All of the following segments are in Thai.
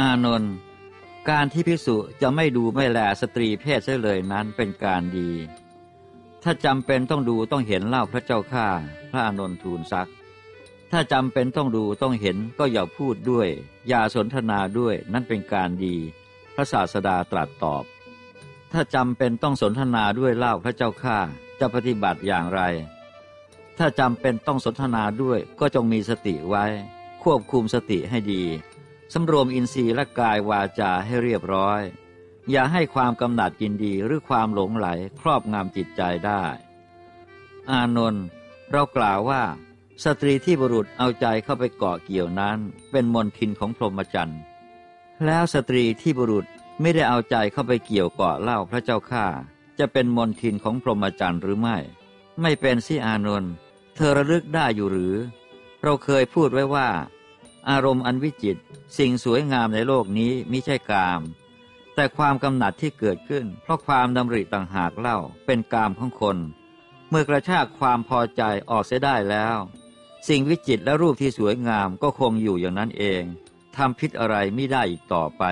อานนท์การที่ภิกษุจะไม่ดูไม่แลสตรีเพศเสียเลยนั้นเป็นการดี ถ้าจำเป็นต้องดูต้องเห็นเล่าพระเจ้าข้าพระอานนท์ทูลซัก ถ้าจำเป็นต้องดูต้องเห็นก็อย่าพูดด้วย อย่าสนทนาด้วยนั่นเป็นการดี พระศาสดาตรัสตอบ ถ้าจำเป็นต้องสนทนาด้วยเล่าพระเจ้าข้าจะปฏิบัติอย่างไร ถ้าจำเป็นต้องสนทนาด้วยก็จงมีสติไว้ ควบคุมสติให้ดี สำรวมอินทรีย์และกายวาจาให้เรียบร้อย อย่าให้ความกำหนัดกินดีหรือความหลงไหลครอบงำจิตใจได้ อานนท์เรากล่าวว่า สตรีที่บุรุษเอาใจเข้าไปเกาะเกี่ยวนั้น เป็นมนทินของพรหมจรรย์แล้วสตรีที่บุรุษไม่ได้เอาใจเข้าไปเกี่ยวเกาะเล่าพระเจ้าข้าจะเป็นมนทินของพรหมจรรย์หรือไม่ ไม่เป็นสิอานนท์เธอระลึกได้อยู่หรือ เราเคยพูดไว้ว่า อารมณ์อันวิจิต สิ่งสวยงามในโลกนี้มิใช่กาม แต่ความกำหนัดที่เกิดขึ้น เพราะความดำริต่างหากเล่าเป็นกามของคน เมื่อกระชากความพอใจออกเสียได้แล้ว สิ่งวิจิตและรูปที่สวยงามก็คงอยู่อย่างนั้นเองทำพิษอะไรไม่ได้อีกต่อไป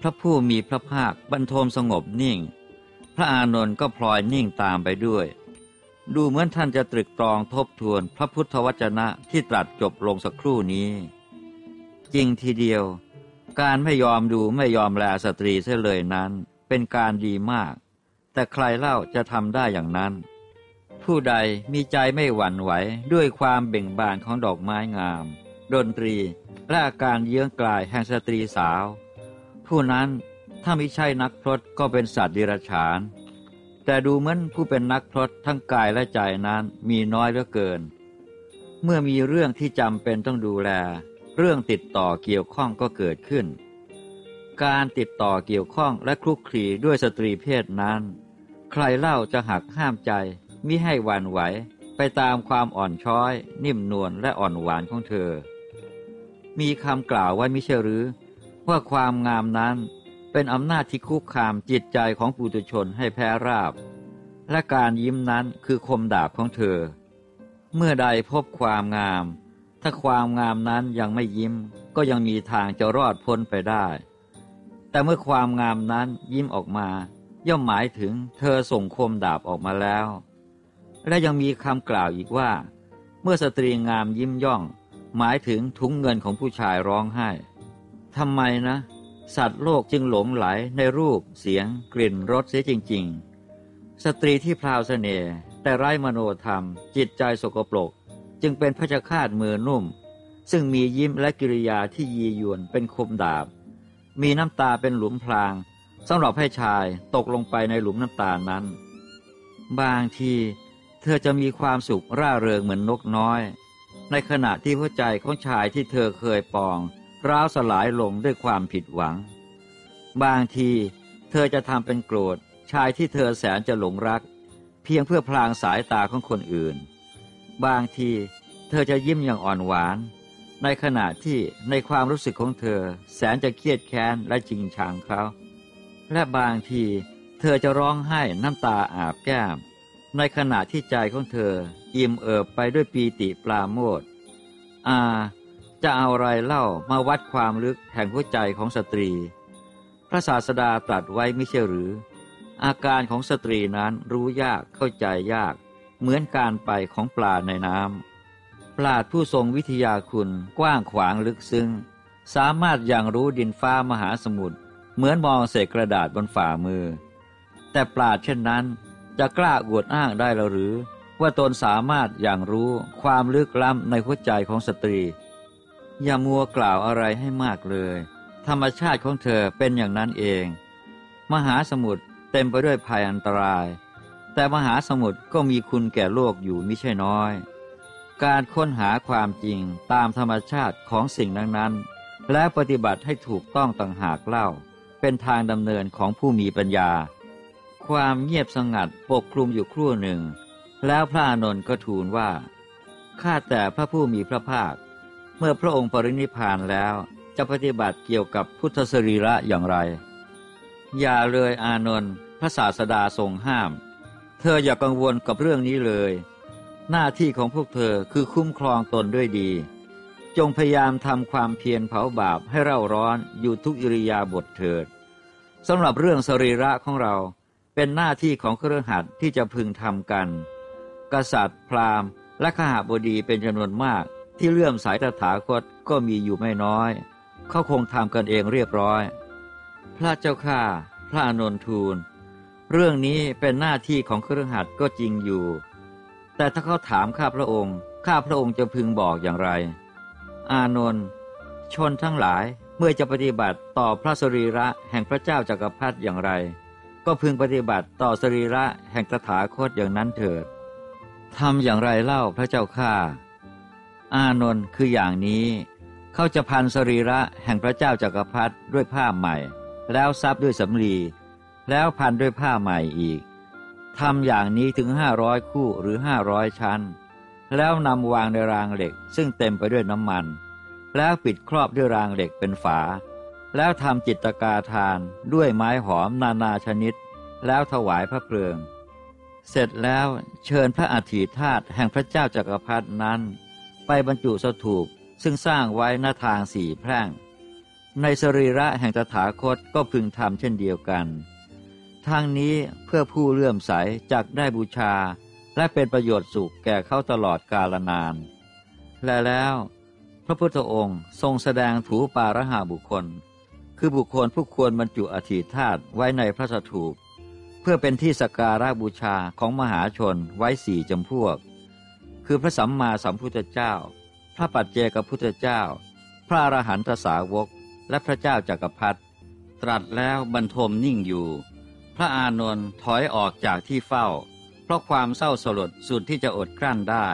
พระผู้มีพระภาคบรรทมสงบนิ่ง พระอานนท์ก็พลอยนิ่งตามไปด้วย ดูเหมือนท่านจะตรึกตรองทบทวนพระพุทธวจนะที่ตรัสจบลงสักครู่นี้ จริงทีเดียว การไม่ยอมดูไม่ยอมแลสตรีเสียเลยนั้น เป็นการดีมาก แต่ใครเล่าจะทำได้อย่างนั้น ผู้ใดมีใจไม่หวั่นไหวด้วยความเบ่งบานของดอกไม้งาม ดนตรีและอาการเยื้องกลายแห่งสตรีสาว ผู้นั้นถ้าไม่ใช่นักพรตก็เป็นสัตว์ดิรัจฉาน แต่ดูเหมือนผู้เป็นนักพรตทั้งกายและใจนั้นมีน้อยเหลือเกิน เมื่อมีเรื่องที่จำเป็นต้องดูแล เรื่องติดต่อเกี่ยวข้องก็เกิดขึ้น การติดต่อเกี่ยวข้องและคลุกคลีด้วยสตรีเพศนั้น ใครเล่าจะหักห้ามใจมิให้หวั่นไหวไปตามความอ่อนช้อย นิ่มนวลและอ่อนหวานของเธอ มีคำกล่าวไว้มิใช่หรือ ว่าความงามนั้น เป็นอำนาจที่คุกคามจิตใจของปุถุชนให้แพ้ราบ และการยิ้มนั้นคือคมดาบของเธอ เมื่อใดพบความงาม ถ้าความงามนั้นยังไม่ยิ้ม ก็ยังมีทางจะรอดพ้นไปได้ แต่เมื่อความงามนั้นยิ้มออกมา ย่อมหมายถึงเธอส่งคมดาบออกมาแล้ว และยังมีคำกล่าวอีกว่า เมื่อสตรีงามยิ้มย่อง หมายถึงถุงเงินของผู้ชายร้องไห้ทำไมนะ สัตว์โลกจึงหลงไหลในรูปเสียง กลิ่นรสเสียจริง ๆ สตรีที่พราวเสน่ห์แต่ไร้มโนธรรม จิตใจสกปรกจึงเป็นพระชคาตมือนุ่ม ซึ่งมียิ้มและกิริยาที่ยียวนเป็นคมดาบ มีน้ำตาเป็นหลุมพรางสำหรับให้ชายตกลงไปในหลุมน้ำตานั้น บางทีเธอจะมีความสุขร่าเริงเหมือนนกน้อย ในขณะที่หัวใจของชายที่เธอเคยปอง ร้าวสลายลงด้วยความผิดหวัง บางทีเธอจะทำเป็นโกรธชายที่เธอแสนจะหลงรัก เพียงเพื่อพลางสายตาของคนอื่น บางทีเธอจะยิ้มอย่างอ่อนหวาน ในขณะที่ในความรู้สึกของเธอแสนจะเครียดแค้นและจริงชังเขา และบางทีเธอจะร้องไห้น้ำตาอาบแก้ม ในขณะที่ใจของเธออิ่มเอิบไปด้วยปีติปลาโมดอา จะเอาอะไรเล่ามาวัดความลึกแห่งหัวใจของสตรี พระศาสดาตรัสไว้ไม่ใช่หรือ อาการของสตรีนั้นรู้ยากเข้าใจยาก เหมือนการไปของปลาในน้ำปลาดผู้ทรงวิทยาคุณกว้างขวางลึกซึ้งสามารถอย่างรู้ดินฟ้ามหาสมุทรเหมือนมองเศษกระดาษบนฝ่ามือ แต่ปลาดเช่นนั้นจะกล้าอวดอ้างได้หรือ ว่าตนสามารถอย่างรู้ความลึกล้ำในหัวใจของสตรี อย่ามัวกล่าวอะไรให้มากเลย ธรรมชาติของเธอเป็นอย่างนั้นเอง มหาสมุทรเต็มไปด้วยภัยอันตราย แต่มหาสมุทรก็มีคุณแก่โลกอยู่มิใช่น้อย การค้นหาความจริงตามธรรมชาติของสิ่งนั้นๆ และปฏิบัติให้ถูกต้องต่างหากเล่า เป็นทางดำเนินของผู้มีปัญญา ความเงียบสงัดปกคลุมอยู่ครู่หนึ่ง แล้วพระอานนท์ก็ทูลว่าข้าแต่พระผู้มีพระภาค มื่อพระองค์ปรินิพานแล้วจะปฏิบัติเกี่ยวกับพุทธสรีระอย่างไร อย่าเลยอานนท์พระศาสดาทรงห้าม เธออย่ากังวลกับเรื่องนี้เลย หน้าที่ของพวกเธอคือคุ้มครองตนด้วยดี จงพยายามทำความเพียรเผาบาปให้เร่าร้อนอยู่ทุกอิริยาบถเถิดสำหรับเรื่องสรีระของเราเป็นหน้าที่ของเครือขัดที่จะพึงทำกัน กษัตริย์ พราหมณ์ และขหาบดีเป็นจำนวนมาก ที่เลื่อมสายตถาคตก็มีอยู่ไม่น้อย เขาคงทำกันเองเรียบร้อย พระเจ้าข้าพระอนนทูล เรื่องนี้เป็นหน้าที่ของเครือขัดก็จริงอยู่ แต่ถ้าเขาถามข้าพระองค์ข้าพระองค์จะพึงบอกอย่างไร อานนท์ชนทั้งหลายเมื่อจะปฏิบัติต่อพระสรีระแห่งพระเจ้าจากักรพรรดิอย่างไร ก็พึงปฏิบัติต่อสรีระแห่งตถาคตอย่างนั้นเถิดทำอย่างไรเล่าพระเจ้าข้า อานนท์คืออย่างนี้ เขาจะพันสรีระแห่งพระเจ้าจากักรพรรดิด้วยผ้าใหม่ แล้วซับด้วยสำลีแล้วพันด้วยผ้าใหม่อีกทำอย่างนี้ถึงห้าร้อยคู่หรือห้าร้อยชั้น แล้วนำวางในรางเหล็ก ซึ่งเต็มไปด้วยน้ำมัน แล้วปิดครอบด้วยรางเหล็กเป็นฝา แล้วทำจิตกาทานด้วยไม้หอมนานาชนิด แล้วถวายพระเพลิง เสร็จแล้วเชิญพระอัฐิธาตุแห่งพระเจ้าจากักรพรรดินั้น ไปบรรจุสถูปซึ่งสร้างไว้หน้าทางสี่แพร่ง ในสรีระแห่งตถาคตก็พึงทำเช่นเดียวกัน ทางนี้เพื่อผู้เลื่อมใสจักได้บูชา และเป็นประโยชน์สุขแก่เขาตลอดกาลนาน และแล้วพระพุทธองค์ทรงแสดงถูปาระหาบุคคล คือบุคคลผู้ควรบรรจุอธิธาตไว้ในพระสถูป เพื่อเป็นที่สการะบูชาของมหาชนไว้สี่จำพวก คือพระสัมมาสัมพุทธเจ้า พระปัจเจกพุทธเจ้า พระอรหันตสาวก และพระเจ้าจากักรพรรดิตรัสแล้วบรรทมนิ่งอยู่ พระอานนท์ถอยออกจากที่เฝ้า เพราะความเศร้าสลดสุดที่จะอดกลั้นได้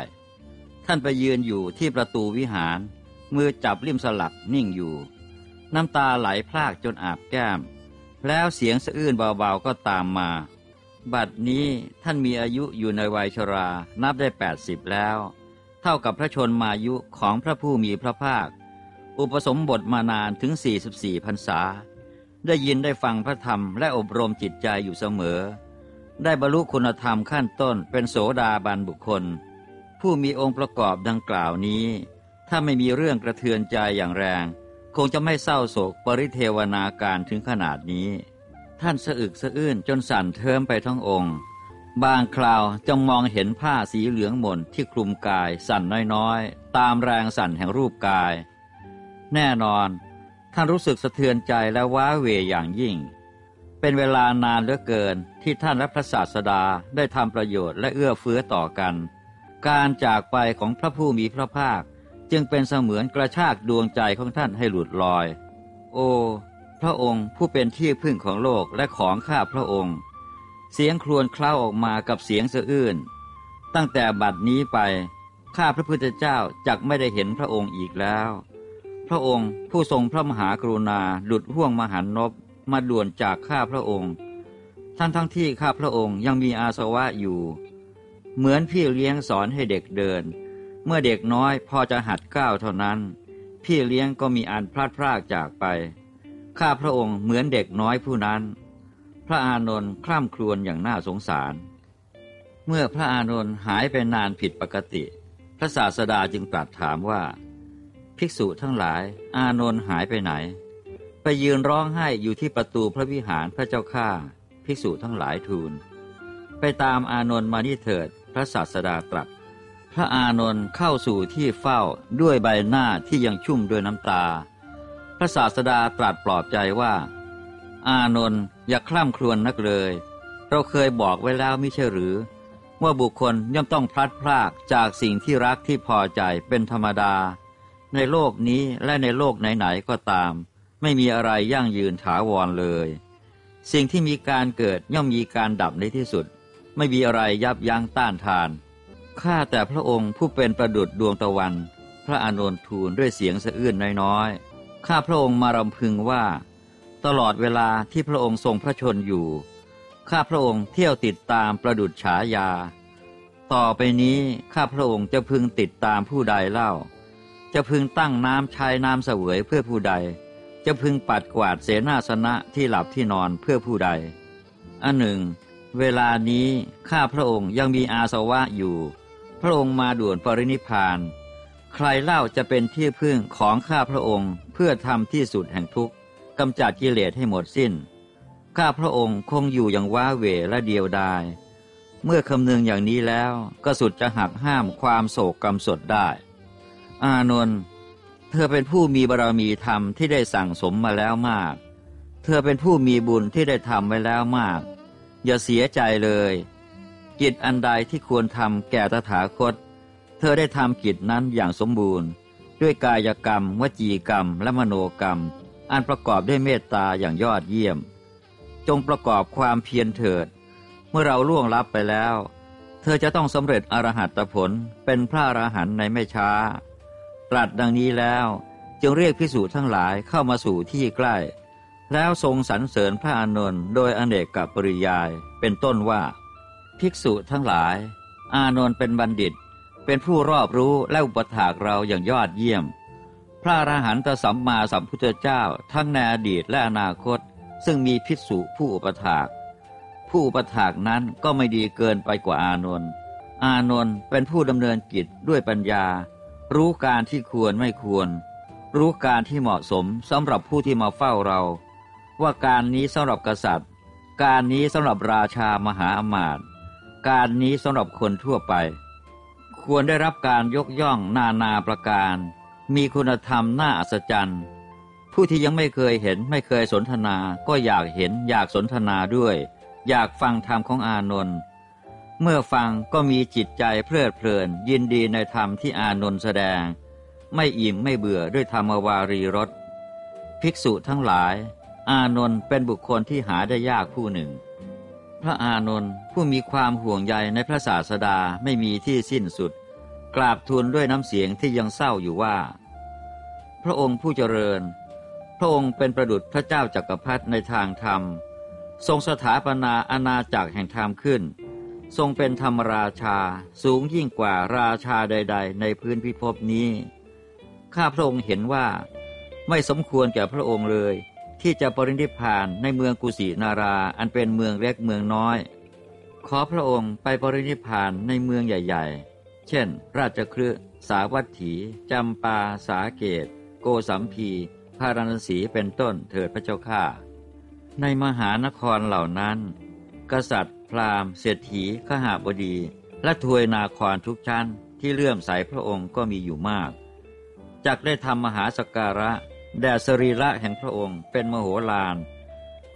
ท่านไปยืนอยู่ที่ประตูวิหาร มือจับริมสลักนิ่งอยู่ น้ำตาไหลพรากจนอาบแก้ม แล้วเสียงสะอื้นเบาๆก็ตามมา บัดนี้ท่านมีอายุอยู่ในวัยชรานับได้แปดสิบแล้ว เท่ากับพระชนมายุของพระผู้มีพระภาค อุปสมบทมานานถึง 44พรรษา ได้ยินได้ฟังพระธรรมและอบรมจิตใจอยู่เสมอ ได้บรรลุคุณธรรมขั้นต้นเป็นโสดาบันบุคคล ผู้มีองค์ประกอบดังกล่าวนี้ ถ้าไม่มีเรื่องกระเทือนใจอย่างแรง คงจะไม่เศร้าโศกปริเทวนาการถึงขนาดนี้ ท่านสะอึกสะอื้นจนสั่นเทิมไปทั้งองค์ บางคราวจะมองเห็นผ้าสีเหลืองหม่นที่คลุมกายสั่นน้อยๆ ตามแรงสั่นแห่งรูปกาย แน่นอน ท่านรู้สึกสะเทือนใจและว้าเหวอย่างยิ่ง เป็นเวลานานเหลือเกินที่ท่านและพระศาสดาได้ทำประโยชน์และเอื้อเฟื้อต่อกัน การจากไปของพระผู้มีพระภาค จึงเป็นเสมือนกระชากดวงใจของท่านให้หลุดลอย โอ้ พระองค์ผู้เป็นที่พึ่งของโลกและของข้าพระองค์ เสียงครวญคล้าออกมากับเสียงสะอื้นตั้งแต่บัดนี้ไปข้าพระพุทธเจ้าจักไม่ได้เห็นพระองค์อีกแล้ว พระองค์ผู้ทรงพระมหากรุณาหลุดห่วงมหันนบมาด่วนจากข้าพระองค์ ทั้งทั้งที่ข้าพระองค์ยังมีอาสวะอยู่ เหมือนพี่เลี้ยงสอนให้เด็กเดิน เมื่อเด็กน้อยพอจะหัดก้าวเท่านั้น พี่เลี้ยงก็มีอันพลาดพลากจากไป ข้าพระองค์เหมือนเด็กน้อยผู้นั้น พระอานนท์คล่ำครวญอย่างน่าสงสาร เมื่อพระอานนท์หายไปนานผิดปกติ พระศาสดาจึงตรัสถามว่า ภิกษุทั้งหลายอานนท์หายไปไหน ไปยืนร้องไห้อยู่ที่ประตูพระวิหารพระเจ้าข้าภิกษุทั้งหลายทูล ไปตามอานนท์มานี่เถิด พระศาสดาตรัส พระอานนท์เข้าสู่ที่เฝ้าด้วยใบหน้าที่ยังชุ่มด้วยน้ำตา พระศาสดาตรัสปลอบใจว่า อานนท์อย่าคล่ำครวญนักเลย เราเคยบอกไว้แล้วไม่ใช่หรือ ว่าบุคคลย่อมต้องพลัดพรากจากสิ่งที่รักที่พอใจเป็นธรรมดา ในโลกนี้และในโลกไหนๆก็ตาม ไม่มีอะไรยั่งยืนถาวรเลย สิ่งที่มีการเกิดย่อมมีการดับในที่สุด ไม่มีอะไรยับยั้งต้านทานข้าแต่พระองค์ผู้เป็นประดุจดวงตะวัน พระอานนท์ทูลด้วยเสียงสะอื้นน้อยๆ ข้าพระองค์มารำพึงว่า ตลอดเวลาที่พระองค์ทรงพระชนอยู่ ข้าพระองค์เที่ยวติดตามประดุจฉายา ต่อไปนี้ข้าพระองค์จะพึงติดตามผู้ใดเล่า จะพึงตั้งน้ำชายน้ำเสวยเพื่อผู้ใด จะพึงปัดกวาดเสนาสนะที่หลับที่นอนเพื่อผู้ใด อันหนึ่ง เวลานี้ข้าพระองค์ยังมีอาสวะอยู่ พระองค์มาด่วนปรินิพพาน ใครเล่าจะเป็นที่พึ่งของข้าพระองค์ เพื่อทำที่สุดแห่งทุกข์กำจัดกิเลสให้หมดสิ้น ข้าพระองค์คงอยู่อย่างว้าเหวและเดียวดาย เมื่อคำนึงอย่างนี้แล้วก็สุดจะหักห้ามความโศกกรรมสดได้ อานนท์เธอเป็นผู้มีบารมีธรรมที่ได้สั่งสมมาแล้วมาก เธอเป็นผู้มีบุญที่ได้ทำไว้แล้วมาก อย่าเสียใจเลย กิจอันใดที่ควรทำแก่ตถาคต เธอได้ทำกิจนั้นอย่างสมบูรณ์ ด้วยกายกรรม วจีกรรม และมโนกรรม อันประกอบด้วยเมตตาอย่างยอดเยี่ยม จงประกอบความเพียรเถิด เมื่อเราล่วงลับไปแล้ว เธอจะต้องสำเร็จอรหัตผลเป็นพระอรหันต์ในไม่ช้า ตรัสดังนี้แล้วจึงเรียกพิสูจน์ทั้งหลายเข้ามาสู่ที่ใกล้ แล้วทรงสรรเสริญพระอานนท์โดยอเนกกับปริยายเป็นต้นว่า ภิกษุทั้งหลาย อานนท์เป็นบัณฑิต เป็นผู้รอบรู้และอุปถากเราอย่างยอดเยี่ยม พระอรหันตสัมมาสัมพุทธเจ้าทั้งในอดีตและอนาคต ซึ่งมีภิกษุผู้อุปถาก ผู้อุปถากนั้นก็ไม่ดีเกินไปกว่าอานนท์อานนท์เป็นผู้ดำเนินกิจด้วยปัญญา รู้การที่ควรไม่ควร รู้การที่เหมาะสมสำหรับผู้ที่มาเฝ้าเรา ว่าการนี้สำหรับกษัตริย์ การนี้สำหรับราชามหาอมาตย์การนี้สำหรับคนทั่วไป ควรได้รับการยกย่องนานาประการ มีคุณธรรมน่าอัศจรรย์ ผู้ที่ยังไม่เคยเห็นไม่เคยสนทนา ก็อยากเห็นอยากสนทนาด้วย อยากฟังธรรมของอานนท์เมื่อฟังก็มีจิตใจเพลิดเพลิน ยินดีในธรรมที่อานนท์แสดง ไม่อิ่มไม่เบื่อด้วยธรรมวารีรสภิกษุทั้งหลาย อานนท์เป็นบุคคลที่หาได้ยากผู้หนึ่ง พระอานนท์ผู้มีความห่วงใยในพระศาสดาไม่มีที่สิ้นสุด กราบทูลด้วยน้ำเสียงที่ยังเศร้าอยู่ว่า พระองค์ผู้เจริญ พระองค์เป็นประดุจพระเจ้าจักรพรรดิในทางธรรม ทรงสถาปนาอาณาจักรแห่งธรรมขึ้น ทรงเป็นธรรมราชาสูงยิ่งกว่าราชาใด ๆ ในพื้นพิภพนี้ ข้าพระองค์เห็นว่า ไม่สมควรแก่พระองค์เลย ที่จะปรินิพานในเมืองกุสินาราอันเป็นเมืองเล็กเมืองน้อย ขอพระองค์ไปปรินิพพานในเมืองใหญ่ ๆ เช่น ราชคฤห์สาวัตถี จำปา สาเกต โกสัมพี พาราณสีเป็นต้นเถิดพระเจ้าข้าในมหานครเหล่านั้น กษัตริย์ พราหมณ์เศรษฐีขหาบดี และทวยนาครทุกชั้นที่เลื่อมใสพระองค์ก็มีอยู่มาก จักได้ทำมหาสการะ แด่สรีระแห่งพระองค์เป็นมโหฬาร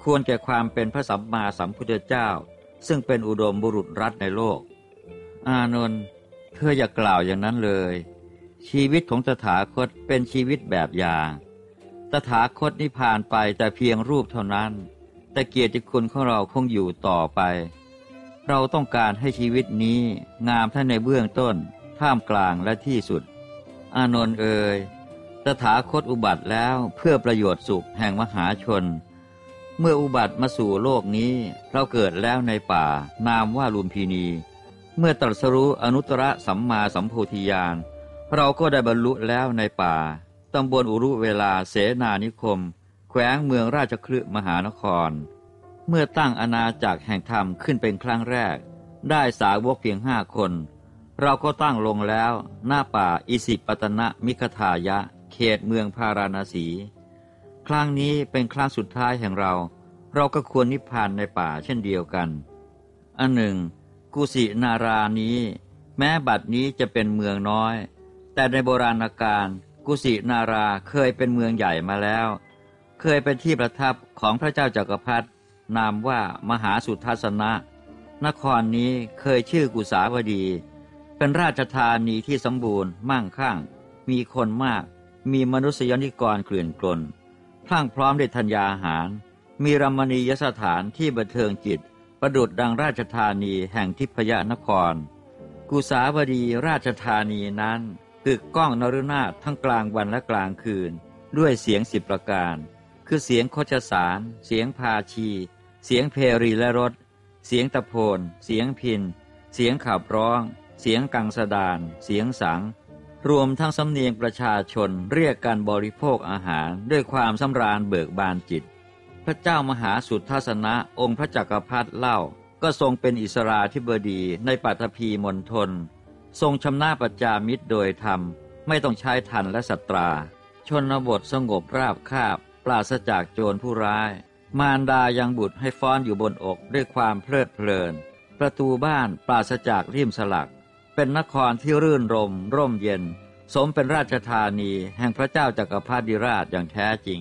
ควรแก่ความเป็นพระสัมมาสัมพุทธเจ้า ซึ่งเป็นอุดมบุรุษรัตน์ในโลก อานนท์ ธออย่ากล่าวอย่างนั้นเลย ชีวิตของตถาคตเป็นชีวิตแบบอย่าง ตถาคตนิพพานไปแต่เพียงรูปเท่านั้น แต่เกียรติคุณของเราคงอยู่ต่อไป เราต้องการให้ชีวิตนี้งามทั้งในเบื้องต้น ท่ามกลางและที่สุด อานนท์เอ่ยตถาคตอุบัติแล้วเพื่อประโยชน์สุขแห่งมหาชน เมื่ออุบัติมาสู่โลกนี้เราเกิดแล้วในป่านามว่าลุมพินี เมื่อตรัสรู้อนุตตรสัมมาสัมโพธิญาณเราก็ได้บรรลุแล้วในป่าตำบลอุรุเวลาเสนานิคม แขวงเมืองราชคลึมหานคร เมื่อตั้งอาณาจักรแห่งธรรมขึ้นเป็นครั้งแรก ได้สาวกเพียงห้าคน เราก็ตั้งลงแล้วหน้าป่าอิสิปตนะมิคทายะ เขตเมืองพาราณสี ครั้งนี้เป็นครั้งสุดท้ายแห่งเรา เราก็ควรนิพพานในป่าเช่นเดียวกัน อันหนึ่ง กุสินารานี้ แม้บัดนี้จะเป็นเมืองน้อย แต่ในโบราณกาลกุสินาราเคยเป็นเมืองใหญ่มาแล้ว เคยเป็นที่ประทับของพระเจ้าจากักรพรรดินามว่ามหาสุทัศนะ นครนี้เคยชื่อกุสาวดี เป็นราชธานีที่สมบูรณ์มั่งคั่ง มีคนมาก มีมนุษยนิกรเกลื่อนกลนพรั่งพร้อมด้วยธัญญาหาร มีรมณียสถานที่บันเทิงจิต ประดุดดังราชธานีแห่งทิพยนคร กุสาวดีราชธานีนั้นตึกก้องนรุนาทั้งกลางวันและกลางคืน ด้วยเสียงสิบประการ คือเสียงโคชสาร เสียงพาชี เสียงเพรีและรถ เสียงตะโพน เสียงพิน เสียงขับร้อง เสียงกังสดาน เสียงสัง รวมทั้งสำเนียงประชาชนเรียกการบริโภคอาหารด้วยความสำราญเบิกบานจิต พระเจ้ามหาสุทธัสนะองค์พระจักรพรรดิเล่าก็ทรงเป็นอิสราธิบดีในปัตภีมณฑลทรงชำนาญปัจจามิตรโดยธรรม ไม่ต้องใช้ทันและสตรา ชนบทสงบราบคาบ ปราศจากโจรผู้ร้าย มารดายังบุตรให้ฟ้อนอยู่บนอกด้วยความเพลิดเพลิน ประตูบ้านปราศจากริมสลัก เป็นนครที่รื่นรม ร่มเย็น สมเป็นราชธานีแห่งพระเจ้าจักรพรรดิราชอย่างแท้จริง